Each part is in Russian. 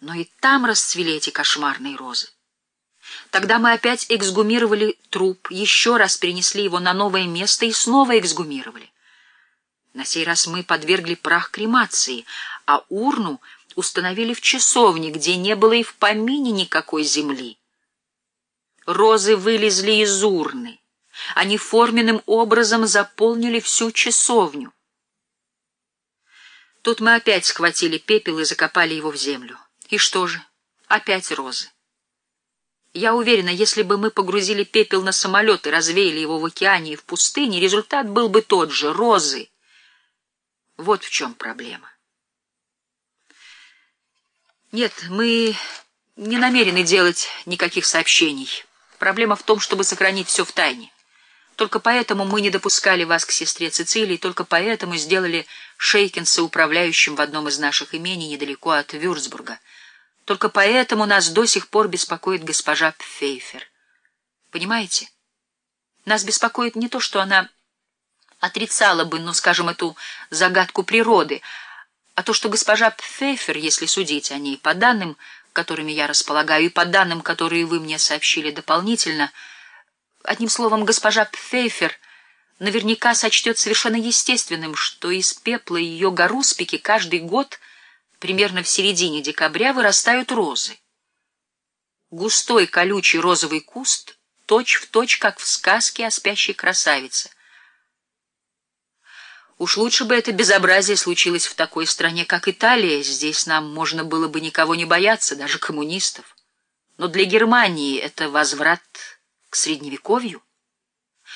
Но и там расцвели эти кошмарные розы. Тогда мы опять эксгумировали труп, еще раз перенесли его на новое место и снова эксгумировали. На сей раз мы подвергли прах кремации, а урну установили в часовне, где не было и в помине никакой земли. Розы вылезли из урны. Они форменным образом заполнили всю часовню. Тут мы опять схватили пепел и закопали его в землю. И что же? Опять розы. Я уверена, если бы мы погрузили пепел на самолет и развеяли его в океане и в пустыне, результат был бы тот же — розы. Вот в чем проблема. Нет, мы не намерены делать никаких сообщений. Проблема в том, чтобы сохранить все в тайне. Только поэтому мы не допускали вас к сестре Цицилии, только поэтому сделали Шейкинса управляющим в одном из наших имений недалеко от Вюрцбурга — только поэтому нас до сих пор беспокоит госпожа Пфейфер. Понимаете? Нас беспокоит не то, что она отрицала бы, ну, скажем, эту загадку природы, а то, что госпожа Пфейфер, если судить о ней по данным, которыми я располагаю, и по данным, которые вы мне сообщили дополнительно, одним словом, госпожа Пфейфер наверняка сочтет совершенно естественным, что из пепла ее горуспики каждый год — примерно в середине декабря вырастают розы. Густой колючий розовый куст, точь-в-точь, точь, как в сказке о спящей красавице. Уж лучше бы это безобразие случилось в такой стране, как Италия. Здесь нам можно было бы никого не бояться, даже коммунистов. Но для Германии это возврат к Средневековью.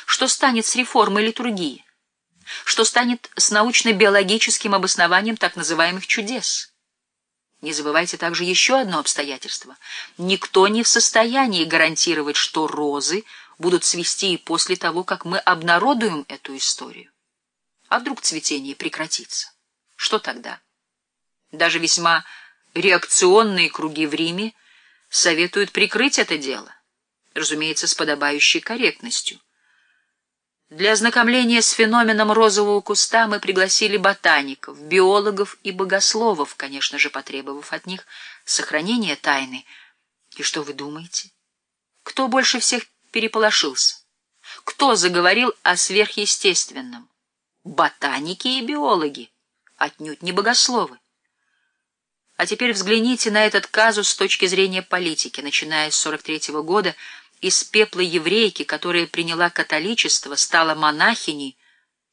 Что станет с реформой литургии? Что станет с научно-биологическим обоснованием так называемых чудес? Не забывайте также еще одно обстоятельство. Никто не в состоянии гарантировать, что розы будут цвести и после того, как мы обнародуем эту историю. А вдруг цветение прекратится? Что тогда? Даже весьма реакционные круги в Риме советуют прикрыть это дело, разумеется, с подобающей корректностью. Для ознакомления с феноменом розового куста мы пригласили ботаников, биологов и богословов, конечно же, потребовав от них сохранения тайны. И что вы думаете? Кто больше всех переполошился? Кто заговорил о сверхъестественном? Ботаники и биологи, отнюдь не богословы. А теперь взгляните на этот казус с точки зрения политики. Начиная с 43 -го года из пепла еврейки, которая приняла католичество, стала монахиней,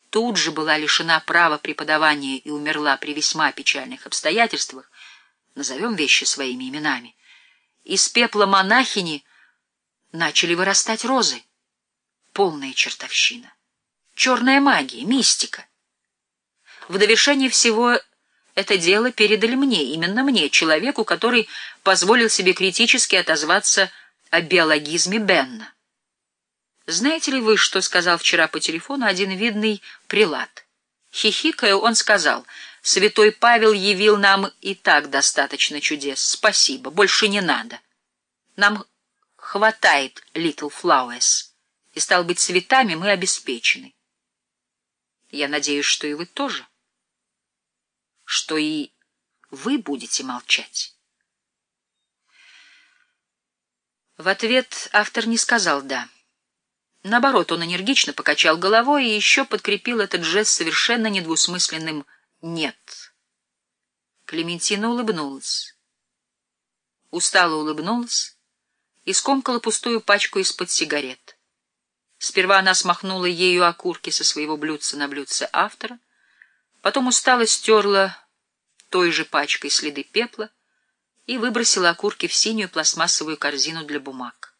тут же была лишена права преподавания и умерла при весьма печальных обстоятельствах, назовем вещи своими именами, из пепла монахини начали вырастать розы. Полная чертовщина. Черная магия, мистика. В довершение всего это дело передали мне, именно мне, человеку, который позволил себе критически отозваться о биологизме Бенна. Знаете ли вы, что сказал вчера по телефону один видный прилад? Хихикая, он сказал, «Святой Павел явил нам и так достаточно чудес. Спасибо, больше не надо. Нам хватает Little Flowers, и, стал быть, цветами мы обеспечены. Я надеюсь, что и вы тоже, что и вы будете молчать». В ответ автор не сказал «да». Наоборот, он энергично покачал головой и еще подкрепил этот жест совершенно недвусмысленным «нет». Клементина улыбнулась. Устало улыбнулась и скомкала пустую пачку из-под сигарет. Сперва она смахнула ею окурки со своего блюдца на блюдце автора, потом устало стерла той же пачкой следы пепла, и выбросила окурки в синюю пластмассовую корзину для бумаг.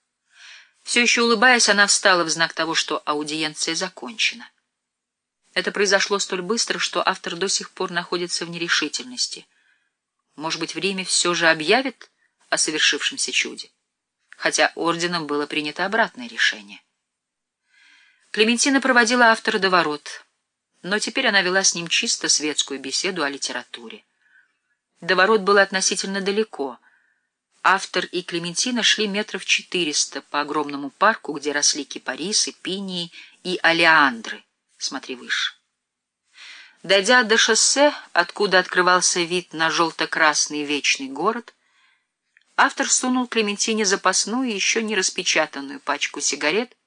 Все еще улыбаясь, она встала в знак того, что аудиенция закончена. Это произошло столь быстро, что автор до сих пор находится в нерешительности. Может быть, время все же объявит о совершившемся чуде, хотя орденом было принято обратное решение. Клементина проводила автора до ворот, но теперь она вела с ним чисто светскую беседу о литературе. До ворот было относительно далеко. Автор и Клементина шли метров четыреста по огромному парку, где росли кипарисы, пинии и алиандры. Смотри выше. Дойдя до шоссе, откуда открывался вид на желто-красный вечный город, Автор сунул Клементине запасную, еще не распечатанную пачку сигарет,